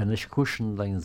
And ich cushioned dein